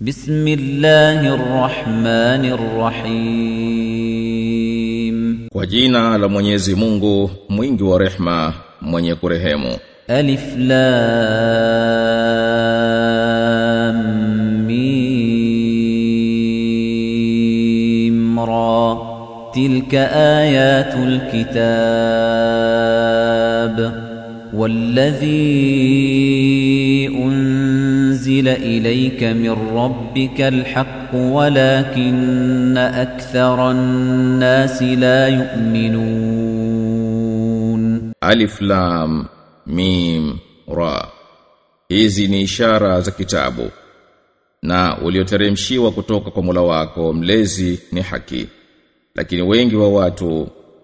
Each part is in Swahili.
بسم الله الرحمن الرحيم. وجينا عَلَى لمنيزي مونغو مينجو رحمة من رحمو ألف لام ميم را تلك آيات الكتاب والذي أنزل إليك من ربك الحق ولكن أكثر الناس لا يؤمنون Alif Lam Mim Ra. Hizi ni ishara za kitabu. Na ulioteremshiwa kutoka kwa Mola wako mlezi ni haki. Lakini wengi wa watu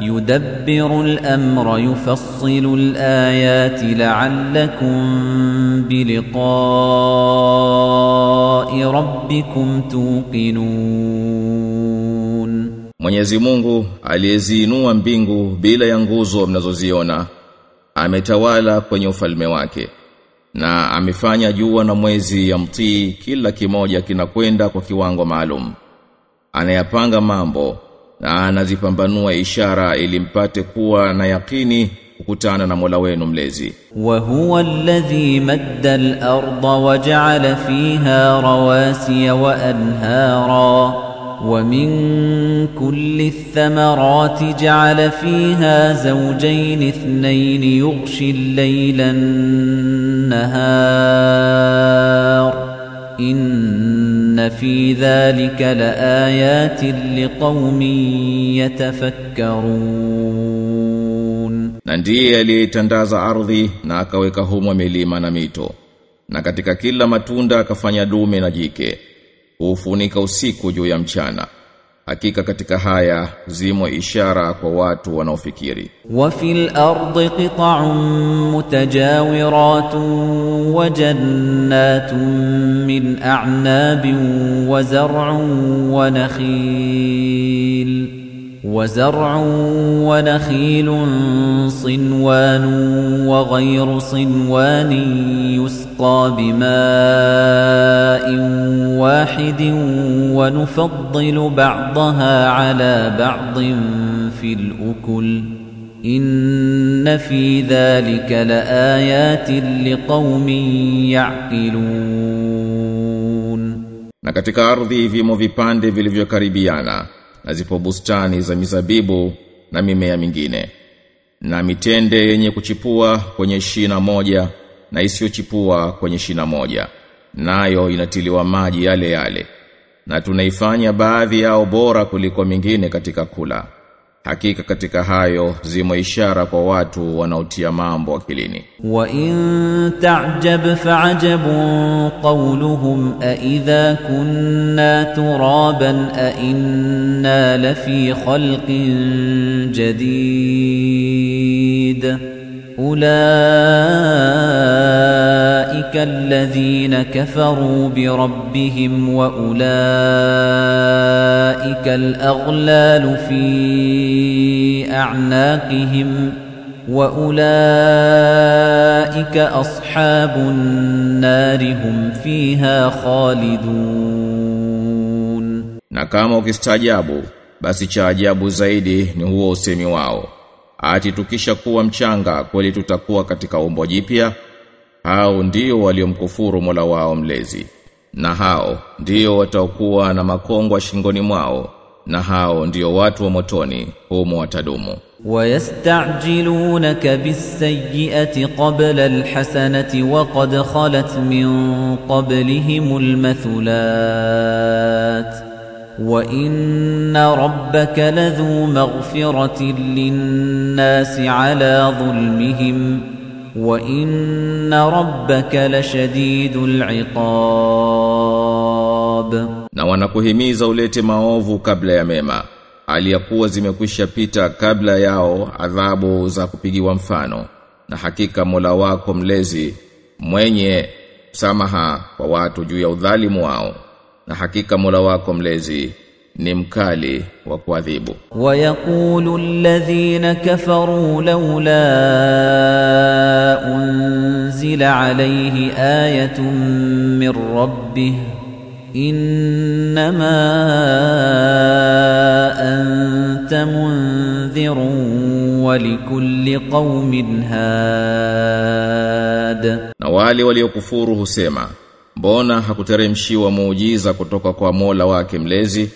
يدبر الأمر يفصل الآيات لعلكم بلقاء ربكم توقنون Mwenyezi Mungu aliyeziinua mbingu bila ya nguzo mnazoziona ametawala kwenye ufalme wake na amefanya jua na mwezi ya mtii kila kimoja kinakwenda kwa kiwango maalum anayapanga mambo na anazipambanua ishara ili mpate kuwa na yakini kukutana na Mola wenu mlezi. وهو الذي مد الأرض وجعل فيها رواسي وأنهارا ومن كل الثمرات جعل فيها زوجين اثنين يغشي الليل النهار إن في ذلك لآيات لقوم يتفكرون na ndiye aliyetandaza ardhi na akaweka humo milima na mito na katika kila matunda akafanya dume na jike hufunika usiku juu ya mchana hakika katika haya zimo ishara kwa watu wanaofikiri وفي الأرض قطع متجاورات وجنات من أعناب وزرع ونخيل وزرع ونخيل صنوان وغير صنوان يسقى بماء واحد ونفضل بعضها على بعض في الأكل. إن في ذلك لآيات لقوم يعقلون. Na katika ardhi vimo vipande vilivyokaribiana na zipo bustani za mizabibu na mimea mingine. Na mitende yenye kuchipua kwenye shina moja na isiyochipua kwenye shina moja. Nayo inatiliwa maji yale yale. Na tunaifanya baadhi yao bora kuliko mingine katika kula hakika katika hayo zimo ishara kwa watu wanaotia mambo akilini وإن تعجب فعجب قولهم أإذا كنا ترابا أإنا لفي خلق جديد أولئك الذين كفروا بربهم وأولئك الأغلال في أعناقهم وأولئك أصحاب النار هم فيها خالدون Na kama ukistaajabu, basi cha ajabu zaidi ni huo usemi wao. Ati tukisha kuwa mchanga kweli tutakuwa katika umbo jipya? Hao ndio waliomkufuru Mola wao mlezi. Na hao ndio watakuwa na makongwa shingoni mwao. Na hao ndio watu wa motoni, humo watadumu. ويستعجلونك بالسيئة قبل الحسنة وقد خلت من قبلهم المثلات وإن ربك لذو مغفرة للناس على ظلمهم وإن ربك لشديد العقاب Na wanakuhimiza ulete maovu kabla ya mema. aliyakuwa zimekwisha pita kabla yao adhabu za kupigiwa mfano na hakika Mola wako mlezi mwenye samaha kwa watu juu ya udhalimu wao na hakika Mola wako mlezi ni mkali wa kuadhibu. Wayaqulu alladhina kafaru lawla unzila alayhi ayatun min rabbih innama anta mundhirun wa likulli qaumin had, na wale waliokufuru husema mbona hakuteremshiwa muujiza kutoka kwa Mola wake mlezi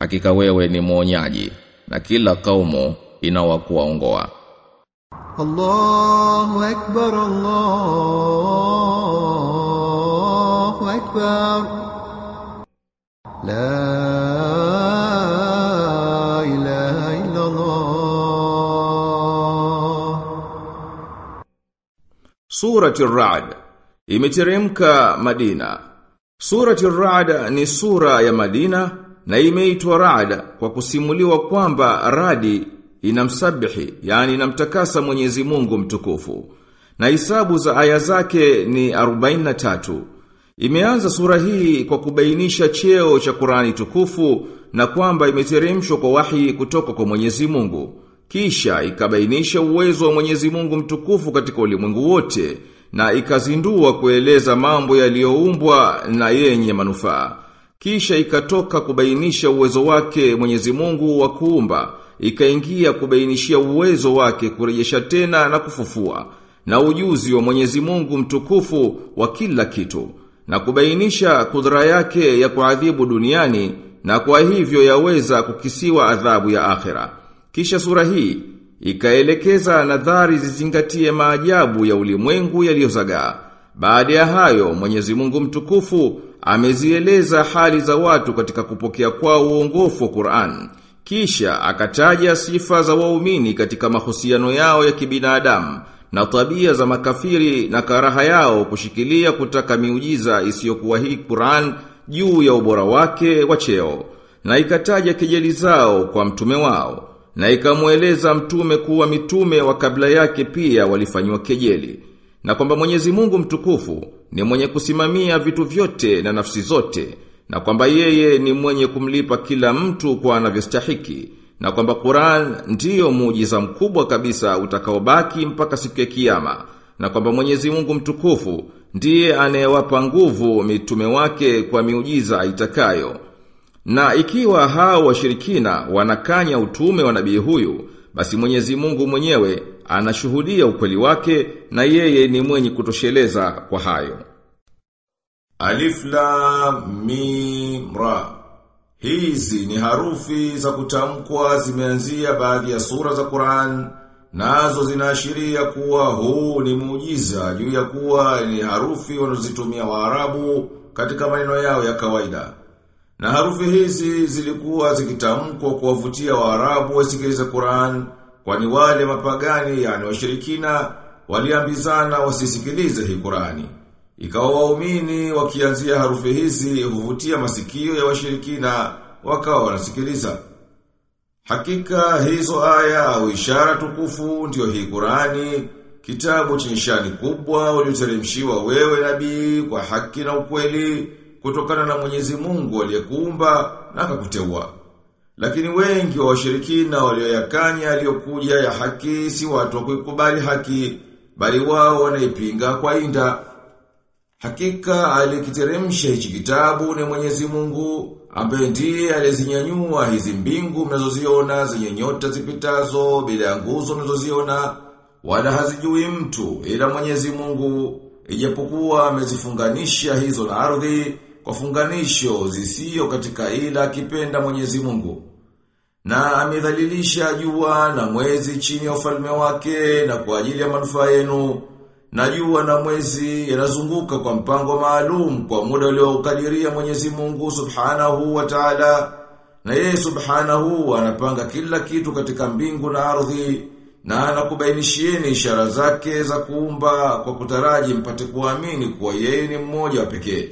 hakika wewe ni muonyaji na kila kaumu inawakuwaongoa. Allahu akbar Allahu akbar. La ilaha illa Allah Surati Ar-Ra'd imeteremka Madina. Surati Ar-Ra'd ni sura ya Madina na imeitwa Ra'd kwa kusimuliwa kwamba radi inamsabihi, yani inamtakasa Mwenyezi Mungu mtukufu. Na hisabu za aya zake ni 43. Imeanza sura hii kwa kubainisha cheo cha Qur'ani tukufu na kwamba imeteremshwa kwa wahi kutoka kwa Mwenyezi Mungu. Kisha ikabainisha uwezo wa Mwenyezi Mungu mtukufu katika ulimwengu wote na ikazindua kueleza mambo yaliyoumbwa na yenye manufaa. Kisha ikatoka kubainisha uwezo wake Mwenyezi Mungu wa kuumba, ikaingia kubainishia uwezo wake kurejesha tena na kufufua na ujuzi wa Mwenyezi Mungu mtukufu wa kila kitu na kubainisha kudra yake ya kuadhibu duniani na kwa hivyo yaweza kukisiwa adhabu ya akhera. Kisha sura hii ikaelekeza nadhari zizingatie maajabu ya ulimwengu yaliyozagaa. Baada ya hayo Mwenyezi Mungu mtukufu amezieleza hali za watu katika kupokea kwao uongofu wa Qur'an. Kisha akataja sifa za waumini katika mahusiano yao ya kibinadamu na tabia za makafiri na karaha yao kushikilia kutaka miujiza isiyokuwa hii Qur'an juu ya ubora wake wa cheo na ikataja kejeli zao kwa mtume wao na ikamweleza mtume kuwa mitume wa kabla yake pia walifanywa kejeli na kwamba Mwenyezi Mungu mtukufu ni mwenye kusimamia vitu vyote na nafsi zote na kwamba yeye ni mwenye kumlipa kila mtu kwa anavyostahiki na kwamba Qur'an ndiyo muujiza mkubwa kabisa utakaobaki mpaka siku ya kiyama na kwamba Mwenyezi Mungu mtukufu ndiye anayewapa nguvu mitume wake kwa miujiza itakayo na ikiwa hao washirikina wanakanya utume wa nabii huyu, basi Mwenyezi Mungu mwenyewe anashuhudia ukweli wake na yeye ni mwenye kutosheleza kwa hayo. Alif Lam Mim Ra. Hizi ni harufi za kutamkwa zimeanzia baadhi ya sura za Qur'an nazo zinaashiria kuwa huu ni muujiza juu ya kuwa ni harufi wanazozitumia Waarabu katika maneno yao ya kawaida. Na harufi hizi zilikuwa zikitamkwa kuwavutia Waarabu wasikilize Qur'an, kwani wale mapagani yani washirikina waliambizana wasisikilize hii Qur'ani. Ikawa waumini wakianzia harufi hizi huvutia masikio ya washirikina wakawa wanasikiliza. Hakika hizo aya au ishara tukufu ndio hii Qur'ani, kitabu chenye shani kubwa ulioteremshiwa wewe nabii kwa haki na ukweli kutokana na Mwenyezi Mungu aliyekuumba na akakuteua. Lakini wengi wa washirikina walioyakanya aliyokuja ya haki si watu wa kuikubali haki, bali wao wanaipinga kwa inda. Hakika alikiteremsha hichi kitabu ni Mwenyezi Mungu ambaye ndiye alizinyanyua hizi mbingu mnazoziona zenye nyota zipitazo bila ya nguzo mnazoziona wala hazijui mtu ila Mwenyezi Mungu ijapokuwa amezifunganisha hizo na ardhi kwa funganisho zisiyo katika ila akipenda Mwenyezi Mungu. Na amedhalilisha jua na mwezi chini ya ufalme wake na kwa ajili ya manufaa yenu. Na jua na mwezi yanazunguka kwa mpango maalum kwa muda uliokadiria Mwenyezi Mungu Subhanahu wa Ta'ala. Na yeye Subhanahu anapanga kila kitu katika mbingu na ardhi na anakubainishieni ishara zake za kuumba kwa kutaraji mpate kuamini kuwa yeye ni mmoja pekee.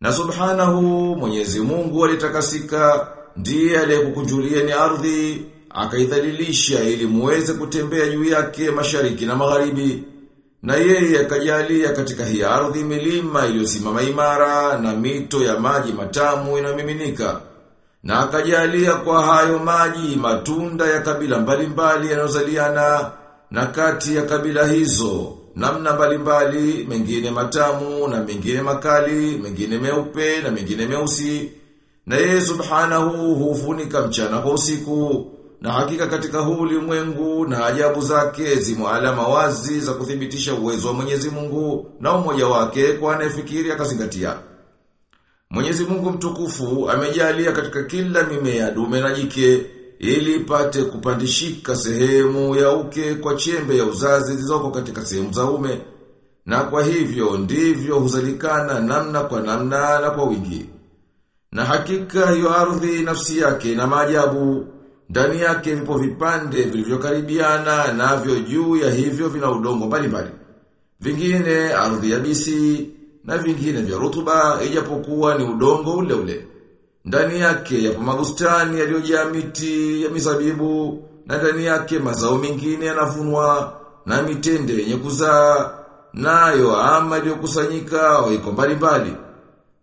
Na subhanahu Mwenyezi Mungu alitakasika ndiye aliyekukunjulieni ardhi akaidhalilisha ili muweze kutembea juu yake mashariki na magharibi. Na yeye akajalia katika hii ardhi milima iliyosimama imara na mito ya maji matamu inamiminika na akajalia kwa hayo maji matunda ya kabila mbalimbali yanayozaliana na kati ya kabila hizo namna mbalimbali mengine matamu na mengine makali mengine meupe na mengine meusi na yeye subhanahu hufunika mchana kwa usiku na hakika katika huu ulimwengu na ajabu zake zimo alama wazi za kuthibitisha uwezo wa Mwenyezi Mungu na umoja wake kwa anayefikiri akazingatia. Mwenyezi Mungu mtukufu amejalia katika kila mimea dume na jike ili ipate kupandishika sehemu ya uke kwa chembe ya uzazi zilizoko katika sehemu za ume. Na kwa hivyo ndivyo huzalikana namna kwa namna na kwa wingi. Na hakika hiyo ardhi nafsi yake na maajabu ndani yake vipo vipande vilivyokaribiana navyo juu ya hivyo vina udongo mbalimbali. Vingine ardhi yabisi na vingine vya rutuba ijapokuwa ni udongo ule ule. Ndani yake yapo mabustani yaliyojaa miti ya mizabibu na ndani yake mazao mengine yanavunwa na mitende yenye kuzaa nayo ama iliyokusanyika iko mbalimbali.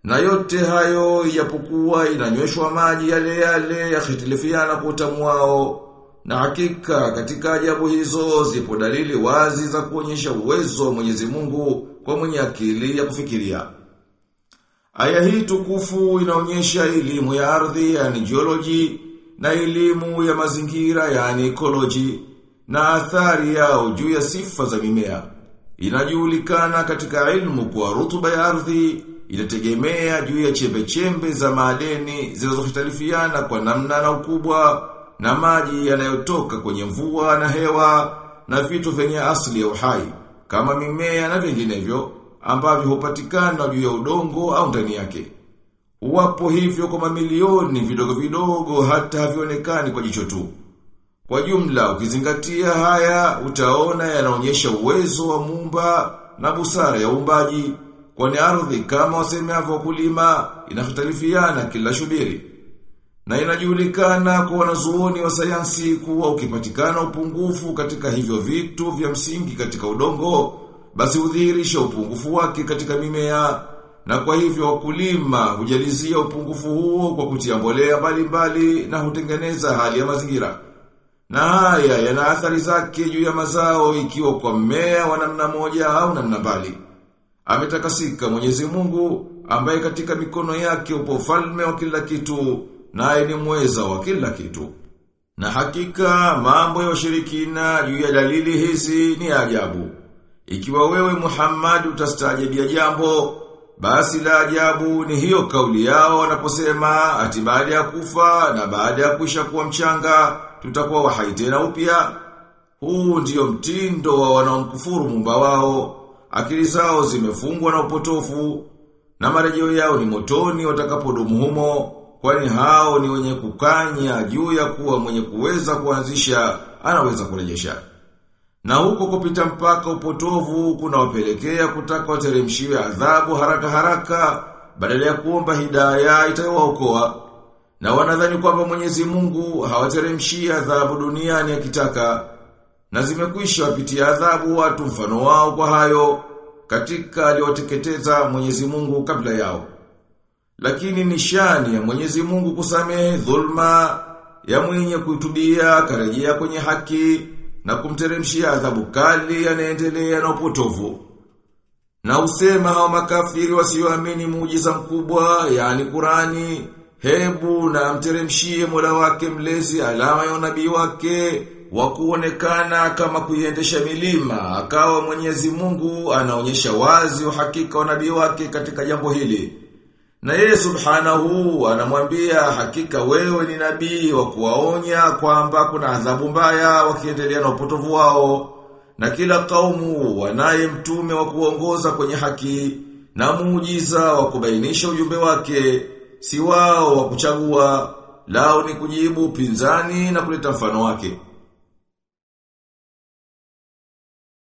Na yote hayo ijapokuwa inanyweshwa maji yale yale yakhitilifiana kwa utamu wao. Na hakika katika ajabu hizo zipo dalili wazi za kuonyesha uwezo wa Mwenyezi Mungu kwa mwenye akili ya kufikiria. Aya hii tukufu inaonyesha elimu ya ardhi yani geology na elimu ya mazingira yani ecology na athari yao juu ya sifa za mimea. Inajulikana katika ilmu kwa rutuba ya ardhi inategemea juu ya chembe-chembe za madeni zinazohitalifiana kwa namna na ukubwa na maji yanayotoka kwenye mvua na hewa na vitu vyenye asili ya uhai kama mimea na vinginevyo ambavyo hupatikana juu ya udongo au ndani yake. Wapo hivyo kwa mamilioni vidogo vidogo hata havionekani kwa jicho tu. Kwa jumla ukizingatia haya utaona yanaonyesha uwezo wa muumba na busara ya uumbaji kwani ardhi kama wasemavyo kulima inahitalifiana kila shubiri. Na inajulikana kwa wanazuoni wa sayansi kuwa ukipatikana upungufu katika hivyo vitu vya msingi katika udongo, basi udhihirisha upungufu wake katika mimea, na kwa hivyo wakulima hujalizia upungufu huo kwa kutia mbolea mbalimbali na hutengeneza hali ya mazingira. Na haya yana athari zake juu ya mazao ikiwa kwa mmea wa namna moja au namna mbali. Ametakasika Mwenyezi Mungu ambaye katika mikono yake upo falme wa kila kitu naye ni mweza wa kila kitu. Na hakika mambo ya washirikina juu ya dalili hizi ni ajabu. Ikiwa wewe Muhammad utastaajabia jambo, basi la ajabu ni hiyo kauli yao wanaposema ati baada ya kufa na baada ya kuisha kuwa mchanga tutakuwa wahai tena upya. Huu ndiyo mtindo wa wanaomkufuru mumba wao. Akili zao zimefungwa na upotofu na marejeo yao ni motoni watakapodumu humo kwani hao ni wenye kukanya juu ya kuwa mwenye kuweza kuanzisha anaweza kurejesha. Na huko kupita mpaka upotovu kunawapelekea kutaka wateremshiwe adhabu haraka haraka badala ya kuomba hidaya itayowaokoa. Na wanadhani kwamba Mwenyezi Mungu hawateremshii adhabu duniani akitaka na zimekwisha wapitia adhabu watu mfano wao kwa hayo katika aliwateketeza Mwenyezi Mungu kabla yao. Lakini nishani ya Mwenyezi Mungu kusamehe dhulma ya mwenye kuitubia karejea kwenye haki na kumteremshia adhabu kali yanaendelea na upotovu. Na usema hao makafiri wasioamini muujiza mkubwa yani Qurani hebu na mteremshie Mola wake mlezi alama ya unabii wake wa kuonekana kama kuiendesha milima akawa Mwenyezi Mungu anaonyesha wazi uhakika wa nabii wake katika jambo hili. Na yeye subhanahu anamwambia hakika wewe ni nabii wa kuwaonya kwamba kuna adhabu mbaya wakiendelea na upotovu wao. Na kila kaumu wanaye mtume wa kuongoza kwenye haki na muujiza wa kubainisha ujumbe wake, si wao wa kuchagua, lao ni kujibu pinzani na kuleta mfano wake.